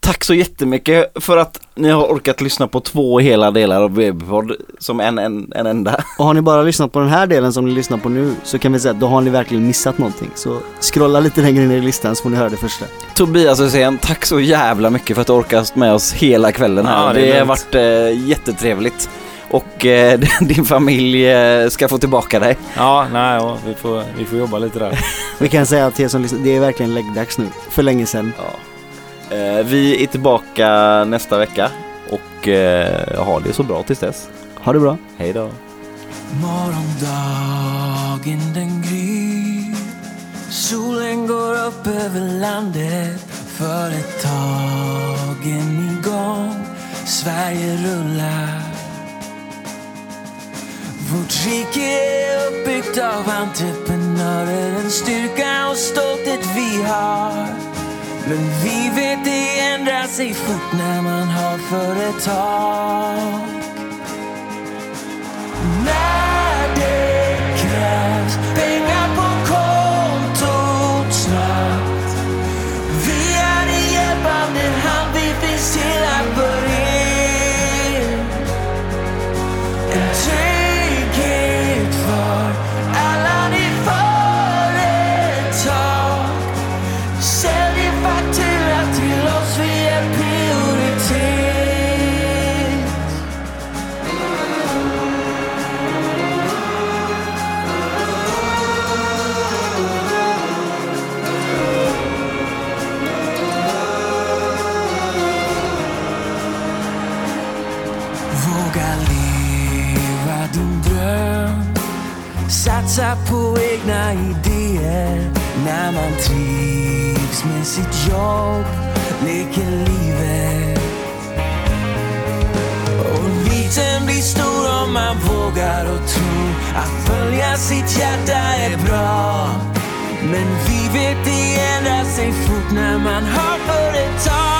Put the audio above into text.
Tack så jättemycket för att ni har orkat lyssna på två hela delar av BB-podd som en, en, en enda. Och har ni bara lyssnat på den här delen som ni lyssnar på nu så kan vi säga att då har ni verkligen missat någonting. Så scrolla lite längre ner i listan så får ni höra det första. Tobias Hysén, tack så jävla mycket för att du orkat med oss hela kvällen här. Ja, det har varit eh, jättetrevligt. Och eh, din familj eh, ska få tillbaka dig. Ja, nej, ja, vi, får, vi får jobba lite där. Vi kan säga till er som lyssnar, det är verkligen läggdags nu. För länge sedan. Eh, vi är tillbaka nästa vecka och eh, ha det så bra tills dess. Ha det bra. Hej då. Morgondagen den gryr Solen går upp över landet Företagen igång Sverige rullar Vårt rike är uppbyggt av entreprenörer En styrka och stolthet vi har men vi vet det ändrar sig fort när man har företag. När det krävs pengar på kontot snabbt. Vi är en hjälpande hand, vi finns till att börja. Våga leva din dröm. Satsa på egna idéer. När man trivs med sitt jobb Leker livet. Och liten blir stor om man vågar och tror Att följa sitt hjärta är bra. Men vi vet det ändrar sig fort när man har företag